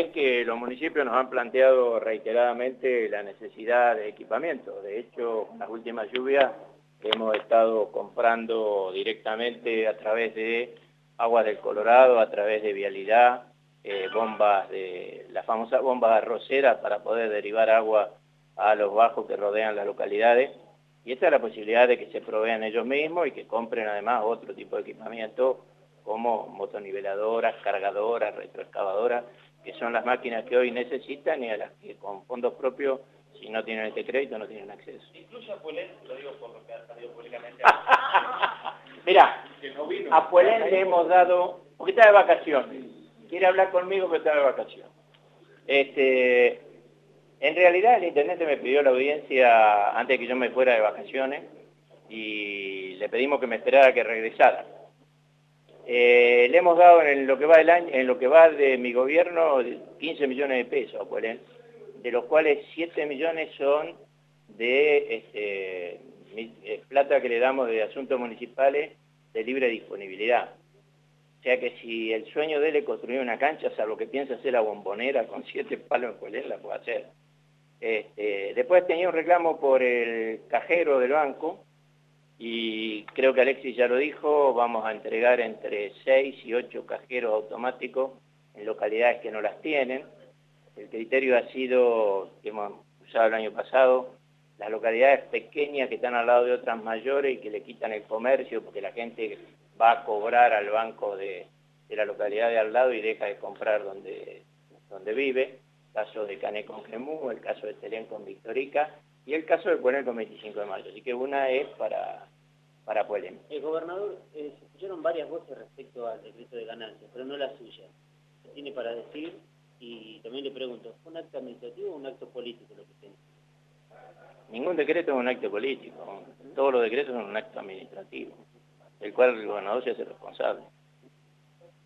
es que los municipios nos han planteado reiteradamente la necesidad de equipamiento. De hecho, las últimas lluvias hemos estado comprando directamente a través de Aguas del Colorado, a través de Vialidad, eh, bombas de la famosa bomba arrocera para poder derivar agua a los bajos que rodean las localidades. Y esta es la posibilidad de que se provean ellos mismos y que compren además otro tipo de equipamiento como motoniveladoras, cargadoras, retroexcavadoras, que son las máquinas que hoy necesitan y a las que con fondos propios, si no tienen este crédito, no tienen acceso. Incluso a Puelén, lo digo por lo que ha salido públicamente. Mira, a Puelén le hemos dado, porque está de vacaciones, quiere hablar conmigo que está de vacaciones. Este, en realidad el intendente me pidió la audiencia antes de que yo me fuera de vacaciones y le pedimos que me esperara que regresara. Eh, le hemos dado en lo que va del año, en lo que va de mi gobierno 15 millones de pesos a Puelén, de los cuales 7 millones son de este, eh, plata que le damos de asuntos municipales de libre disponibilidad. O sea que si el sueño de él es construir una cancha, salvo que piensa hacer la bombonera con siete palos en Puelén, la puede hacer. Este, después tenía un reclamo por el cajero del banco, y creo que Alexis ya lo dijo, vamos a entregar entre 6 y 8 cajeros automáticos en localidades que no las tienen. El criterio ha sido, que hemos usado el año pasado, las localidades pequeñas que están al lado de otras mayores y que le quitan el comercio porque la gente va a cobrar al banco de, la localidad de al lado y deja de comprar donde, donde vive. El caso de Cané con Gemú, el caso de Telén con Victorica y el caso de poner con 25 de mayo. Así que una es para, para Puelen. El gobernador, eh, se escucharon varias voces respecto al decreto de ganancias, pero no la suya. ¿Qué tiene para decir? Y también le pregunto, ¿fue un acto administrativo o un acto político lo que tiene? Ningún decreto es un acto político. Todos los decretos son un acto administrativo, del cual el gobernador se hace responsable.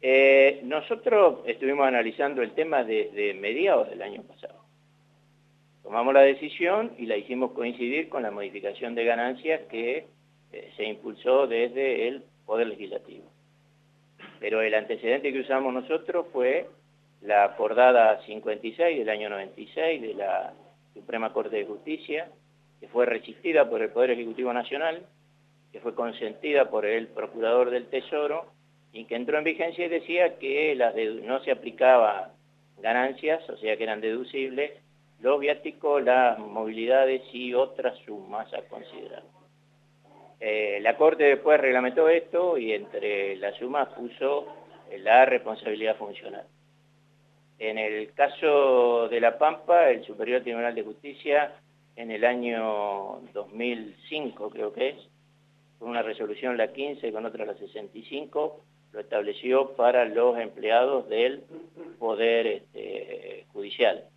Eh, nosotros estuvimos analizando el tema desde mediados del año pasado. Tomamos la decisión y la hicimos coincidir con la modificación de ganancias que eh, se impulsó desde el Poder Legislativo. Pero el antecedente que usamos nosotros fue la acordada 56 del año 96 de la Suprema Corte de Justicia, que fue resistida por el Poder Ejecutivo Nacional, que fue consentida por el Procurador del Tesoro y que entró en vigencia y decía que las no se aplicaba ganancias, o sea que eran deducibles, los viáticos, las movilidades y otras sumas a considerar. Eh, la Corte después reglamentó esto y entre las sumas puso la responsabilidad funcional. En el caso de La Pampa, el Superior Tribunal de Justicia, en el año 2005 creo que es, con una resolución la 15 con otra la 65, lo estableció para los empleados del Poder este, Judicial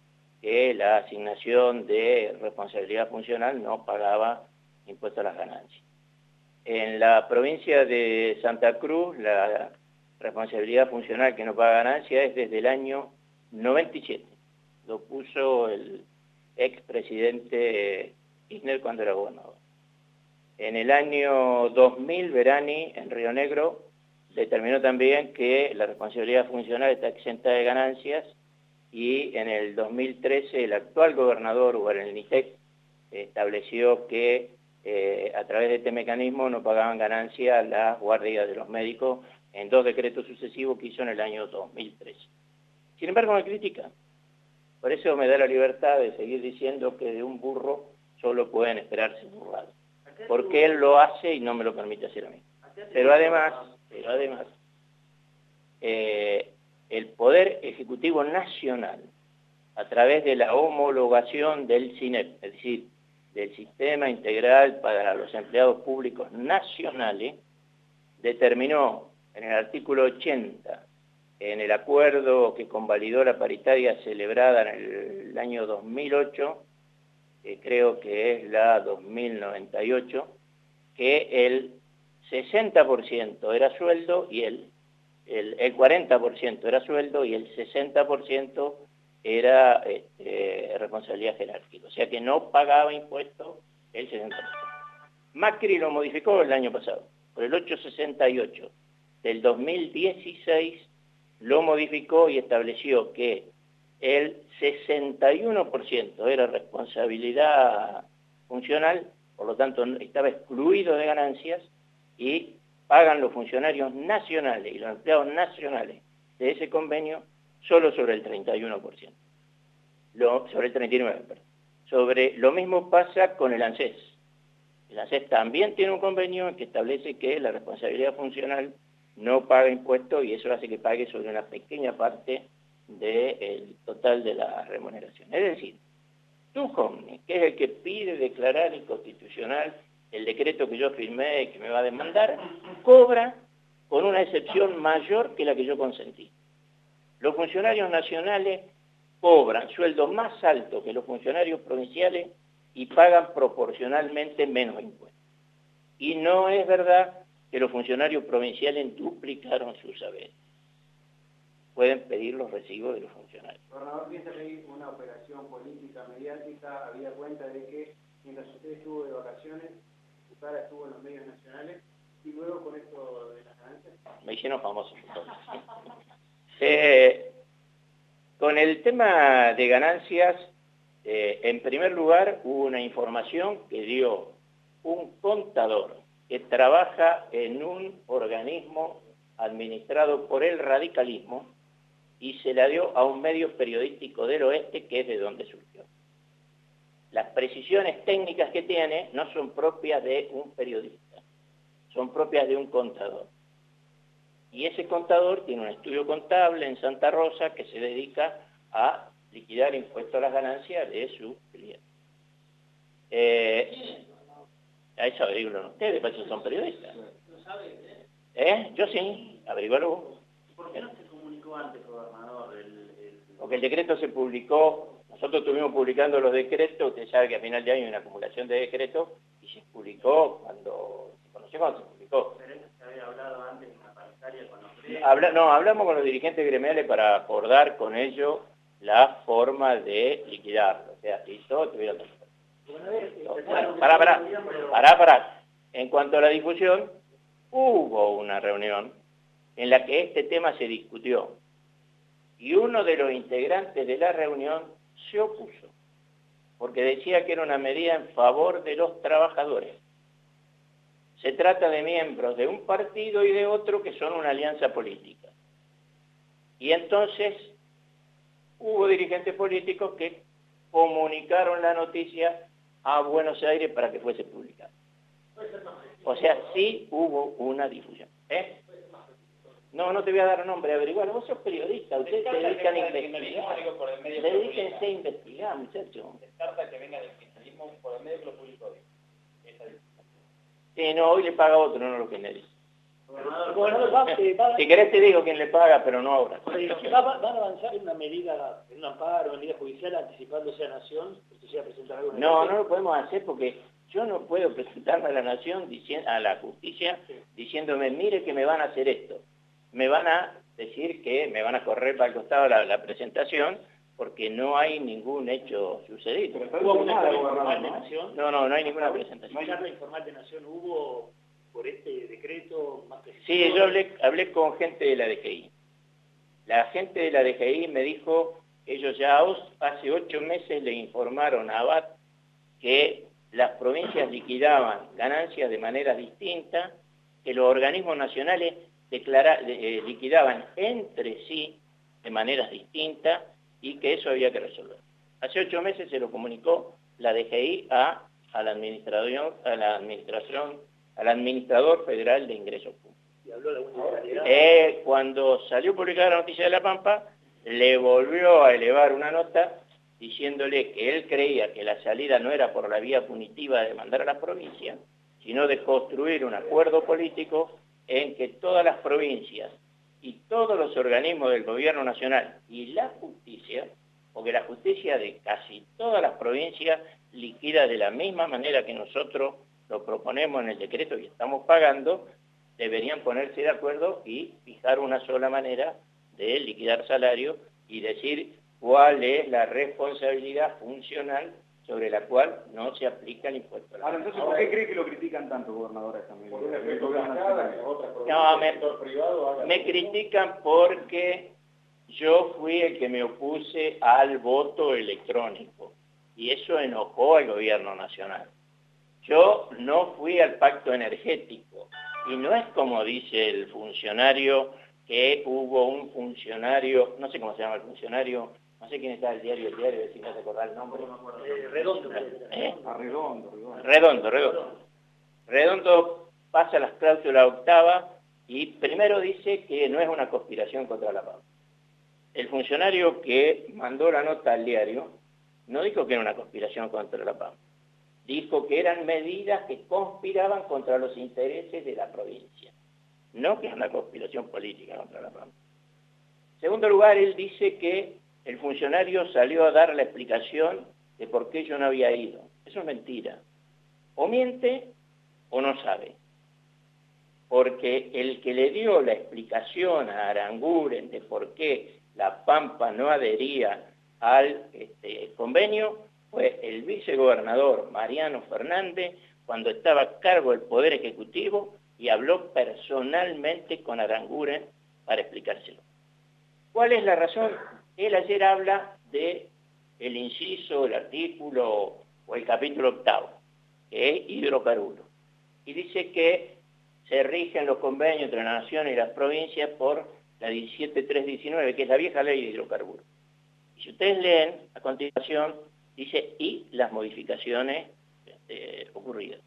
que la asignación de responsabilidad funcional no pagaba impuesto a las ganancias. En la provincia de Santa Cruz, la responsabilidad funcional que no paga ganancias es desde el año 97. Lo puso el expresidente Kirchner cuando era gobernador. En el año 2000, Verani, en Río Negro, determinó también que la responsabilidad funcional está exenta de ganancias y en el 2013 el actual gobernador, Nitec, estableció que eh, a través de este mecanismo no pagaban ganancia las guardias de los médicos en dos decretos sucesivos que hizo en el año 2013. Sin embargo, me critica. Por eso me da la libertad de seguir diciendo que de un burro solo pueden esperarse burradas. Porque él lo hace y no me lo permite hacer a mí. Pero además, pero además, eh, el Poder Ejecutivo Nacional, a través de la homologación del CINEP, es decir, del Sistema Integral para los Empleados Públicos Nacionales, determinó en el artículo 80, en el acuerdo que convalidó la paritaria celebrada en el año 2008, que creo que es la 2098, que el 60% era sueldo y el el, 40% era sueldo y el 60% era este, responsabilidad jerárquica. O sea que no pagaba impuestos el 60%. Macri lo modificó el año pasado, por el 868 del 2016 lo modificó y estableció que el 61% era responsabilidad funcional, por lo tanto estaba excluido de ganancias y pagan los funcionarios nacionales y los empleados nacionales de ese convenio solo sobre el 31%, lo, sobre el 39%. Perdón. Sobre lo mismo pasa con el ANSES. El ANSES también tiene un convenio que establece que la responsabilidad funcional no paga impuestos y eso hace que pague sobre una pequeña parte del total de la remuneración. Es decir, tú, que es el que pide declarar inconstitucional el decreto que yo firmé y que me va a demandar, cobra con una excepción mayor que la que yo consentí. Los funcionarios nacionales cobran sueldos más altos que los funcionarios provinciales y pagan proporcionalmente menos impuestos. Y no es verdad que los funcionarios provinciales duplicaron sus saberes. Pueden pedir los recibos de los funcionarios. Gobernador, piensa que una operación política, mediática, había cuenta de que mientras usted estuvo de vacaciones, estuvo en los medios nacionales, y luego con esto de las ganancias. Me hicieron famoso. eh, con el tema de ganancias, eh, en primer lugar, hubo una información que dio un contador que trabaja en un organismo administrado por el radicalismo y se la dio a un medio periodístico del oeste que es de donde surgió. Las precisiones técnicas que tiene no son propias de un periodista, son propias de un contador. Y ese contador tiene un estudio contable en Santa Rosa que se dedica a liquidar impuestos a las ganancias de sus clientes. Eh, a eso averiguan ustedes, para eso son periodistas. ¿Lo sabe ¿Eh? Yo sí, averigualo. ¿Por qué no se comunicó antes, gobernador? El, Porque el decreto se publicó, nosotros estuvimos publicando los decretos, usted sabe que a final de año hay una acumulación de decretos, y se publicó cuando, se conoció cuando se publicó. Pero eso se había hablado antes en la paritaria con los Habla, no, hablamos con los dirigentes gremiales para acordar con ellos la forma de liquidarlo. O sea, listo, tuvieron bueno, pará, pará, pará, pará. En cuanto a la difusión, hubo una reunión en la que este tema se discutió y uno de los integrantes de la reunión se opuso porque decía que era una medida en favor de los trabajadores. Se trata de miembros de un partido y de otro que son una alianza política. Y entonces hubo dirigentes políticos que comunicaron la noticia a Buenos Aires para que fuese publicado. O sea, sí hubo una difusión. ¿Eh? No, no te voy a dar nombre, averiguar. Vos sos periodista, ustedes se dedican a investigar. Dedíquense a investigar, muchachos. Descarta que venga del kirchnerismo por el medio que lo publicó Sí, no, hoy le paga otro, no lo que le dice. Si querés te digo quién le paga, pero no ahora. ¿Van a avanzar en una medida, en un amparo, en medida judicial, anticipándose a la Nación? presentar no, no lo podemos hacer porque yo no puedo presentarme a la Nación, a la justicia, diciéndome, mire que me van a hacer esto. Me van a decir que me van a correr para el costado la, la presentación porque no hay ningún hecho sucedido. ¿Hubo una informal de Nación? No, no, no hay ninguna presentación. ¿No hay informal de Nación? ¿Hubo por este decreto más Sí, yo hablé, hablé con gente de la DGI. La gente de la DGI me dijo, ellos ya hace ocho meses le informaron a ABAT que las provincias liquidaban ganancias de manera distinta, que los organismos nacionales declara, eh, liquidaban entre sí de maneras distintas y que eso había que resolver. Hace ocho meses se lo comunicó la DGI a, a la administración, a la administración al administrador federal de ingresos públicos. ¿Y habló de eh, cuando salió publicada la noticia de La Pampa, le volvió a elevar una nota diciéndole que él creía que la salida no era por la vía punitiva de mandar a las provincias, sino de construir un acuerdo político en que todas las provincias y todos los organismos del gobierno nacional y la justicia, porque la justicia de casi todas las provincias liquida de la misma manera que nosotros lo proponemos en el decreto y estamos pagando, deberían ponerse de acuerdo y fijar una sola manera de liquidar salario y decir cuál es la responsabilidad funcional sobre la cual no se aplica el impuesto. Ahora, entonces, ¿por qué cree que lo critican tanto, gobernador, esta No, me, me critican porque yo fui el que me opuse al voto electrónico y eso enojó al gobierno nacional. Yo no fui al pacto energético y no es como dice el funcionario que hubo un funcionario, no sé cómo se llama el funcionario, no sé quién está el diario, el diario, si no se acordar el nombre. Eh, redondo. ¿Eh? Redondo, Redondo, redondo. Redondo pasa las cláusulas octava y primero dice que no es una conspiración contra la paz. El funcionario que mandó la nota al diario no dijo que era una conspiración contra la paz. Dijo que eran medidas que conspiraban contra los intereses de la provincia, no que es una conspiración política contra la paz. En segundo lugar, él dice que el funcionario salió a dar la explicación de por qué yo no había ido. Eso es mentira. O miente o no sabe. Porque el que le dio la explicación a Aranguren de por qué la Pampa no adhería al este, convenio fue el vicegobernador Mariano Fernández cuando estaba a cargo del Poder Ejecutivo y habló personalmente con Aranguren para explicárselo. ¿Cuál es la razón? Él ayer habla de el inciso, el artículo o el capítulo octavo, que es hidrocarburo. Y dice que se rigen los convenios entre la nación y las provincias por la 17319, que es la vieja ley de hidrocarburos. Y si ustedes leen, a continuación, dice, y las modificaciones este, ocurridas.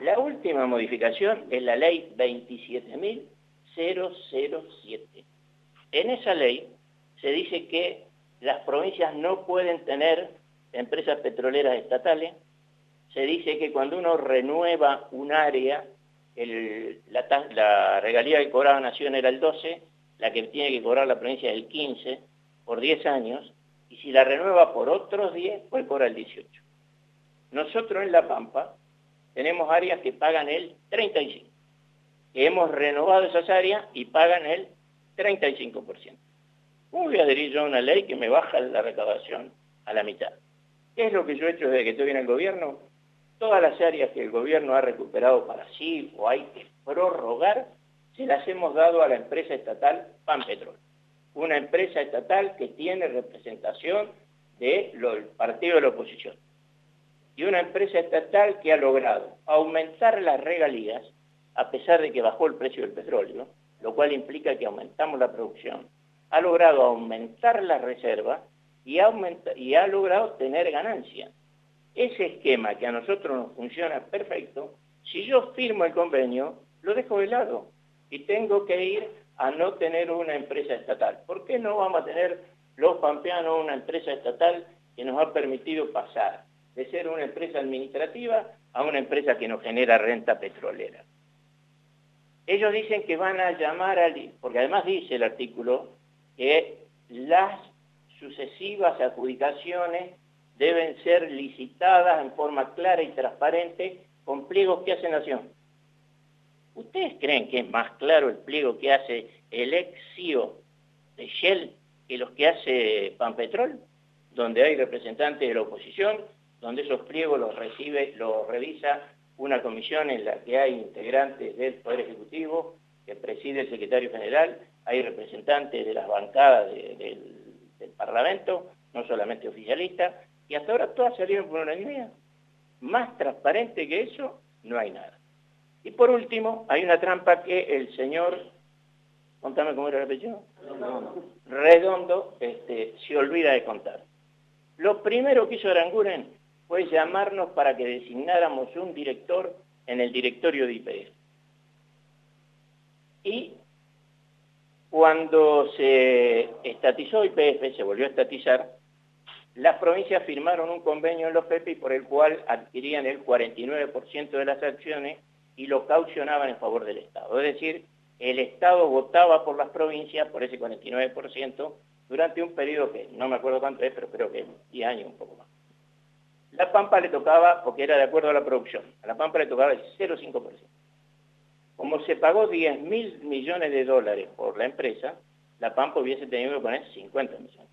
La última modificación es la ley 27.007. En esa ley se dice que las provincias no pueden tener empresas petroleras estatales, se dice que cuando uno renueva un área, la, la, regalía que cobraba Nación era el 12, la que tiene que cobrar la provincia es el 15, por 10 años, y si la renueva por otros 10, pues cobra el 18. Nosotros en La Pampa tenemos áreas que pagan el 35, que hemos renovado esas áreas y pagan el 35%. ¿Cómo voy a adherir yo a una ley que me baja la recaudación a la mitad? ¿Qué es lo que yo he hecho desde que estoy en el gobierno? Todas las áreas que el gobierno ha recuperado para sí o hay que prorrogar, se las hemos dado a la empresa estatal Panpetrol una empresa estatal que tiene representación del partido de la oposición. Y una empresa estatal que ha logrado aumentar las regalías a pesar de que bajó el precio del petróleo, lo cual implica que aumentamos la producción, ha logrado aumentar las reservas y, y ha logrado tener ganancias. Ese esquema que a nosotros nos funciona perfecto, si yo firmo el convenio, lo dejo de lado y tengo que ir a no tener una empresa estatal. ¿Por qué no vamos a tener los pampeanos una empresa estatal que nos ha permitido pasar de ser una empresa administrativa a una empresa que nos genera renta petrolera? Ellos dicen que van a llamar al... porque además dice el artículo que las sucesivas adjudicaciones deben ser licitadas en forma clara y transparente con pliegos que hace Nación. ¿Ustedes creen que es más claro el pliego que hace el ex CEO de Shell que los que hace Panpetrol? Donde hay representantes de la oposición, donde esos pliegos los recibe, los revisa una comisión en la que hay integrantes del Poder Ejecutivo, que preside el secretario general, hay representantes de las bancadas del, del, Parlamento, no solamente oficialistas, y hasta ahora todas salieron por una unanimidad. Más transparente que eso, no hay nada. Y por último, hay una trampa que el señor, contame cómo era el apellido, Redondo, este, se olvida de contar. Lo primero que hizo Aranguren fue llamarnos para que designáramos un director en el directorio de IPF. Y cuando se estatizó IPF, se volvió a estatizar, las provincias firmaron un convenio en los PEPI por el cual adquirían el 49% de las acciones y lo caucionaban en favor del Estado. Es decir, el Estado votaba por las provincias por ese 49% durante un periodo que no me acuerdo cuánto es, pero creo que 10 años, un poco más. La Pampa le tocaba, porque era de acuerdo a la producción, a la Pampa le tocaba el 0,5%. Como se pagó 10 mil millones de dólares por la empresa, la Pampa hubiese tenido que poner 50 millones.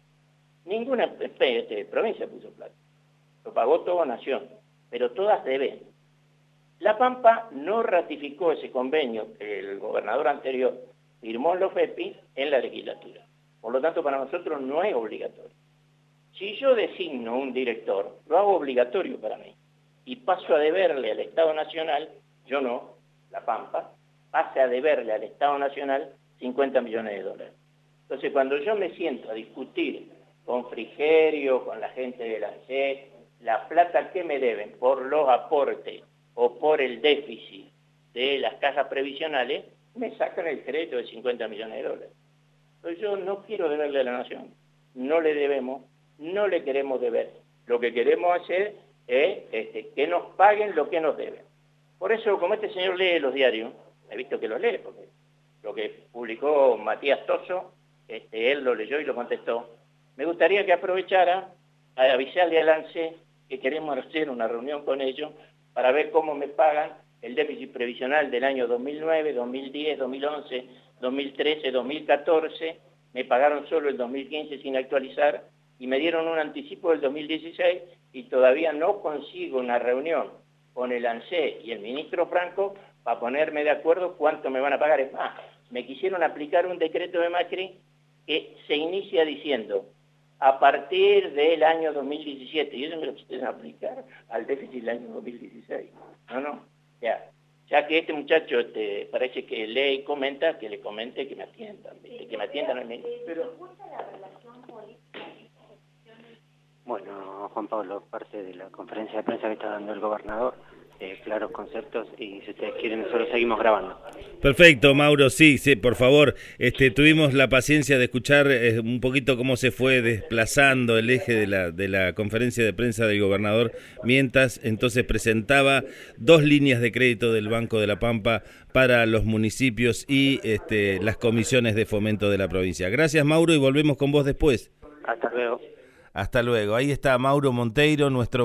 Ninguna este, provincia puso plata. Lo pagó toda Nación, pero todas deben. La Pampa no ratificó ese convenio que el gobernador anterior firmó en los FEPI en la legislatura. Por lo tanto, para nosotros no es obligatorio. Si yo designo un director, lo hago obligatorio para mí y paso a deberle al Estado Nacional, yo no, La Pampa, pase a deberle al Estado Nacional 50 millones de dólares. Entonces, cuando yo me siento a discutir con Frigerio, con la gente de la ANSES, la plata que me deben por los aportes o por el déficit de las cajas previsionales, me sacan el crédito de 50 millones de dólares. Entonces yo no quiero deberle a la nación, no le debemos, no le queremos deber. Lo que queremos hacer es este, que nos paguen lo que nos deben. Por eso, como este señor lee los diarios, he visto que lo lee, porque lo que publicó Matías Toso, este, él lo leyó y lo contestó, me gustaría que aprovechara a avisarle al ANSE que queremos hacer una reunión con ellos para ver cómo me pagan el déficit previsional del año 2009, 2010, 2011, 2013, 2014, me pagaron solo el 2015 sin actualizar y me dieron un anticipo del 2016 y todavía no consigo una reunión con el ANSE y el ministro Franco para ponerme de acuerdo cuánto me van a pagar. Es más, me quisieron aplicar un decreto de Macri que se inicia diciendo a partir del año 2017, y eso me lo quisieron aplicar al déficit del año 2016. No, no, ya. Ya que este muchacho este, parece que lee y comenta, que le comente que me atiendan, que me atiendan. Pero, Bueno, Juan Pablo, parte de la conferencia de prensa que está dando el gobernador, eh, claros conceptos y si ustedes quieren nosotros seguimos grabando. Perfecto, Mauro, sí, sí, por favor. Este, tuvimos la paciencia de escuchar eh, un poquito cómo se fue desplazando el eje de la, de la conferencia de prensa del gobernador, mientras entonces presentaba dos líneas de crédito del Banco de la Pampa para los municipios y este, las comisiones de fomento de la provincia. Gracias, Mauro, y volvemos con vos después. Hasta luego. Hasta luego. Ahí está Mauro Monteiro, nuestro